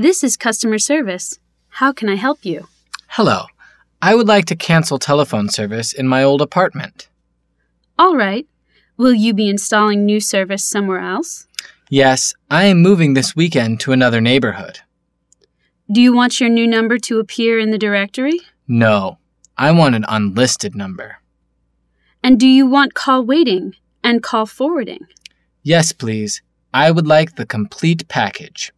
This is customer service. How can I help you? Hello. I would like to cancel telephone service in my old apartment. All right. Will you be installing new service somewhere else? Yes, I am moving this weekend to another neighborhood. Do you want your new number to appear in the directory? No, I want an unlisted number. And do you want call waiting and call forwarding? Yes, please. I would like the complete package.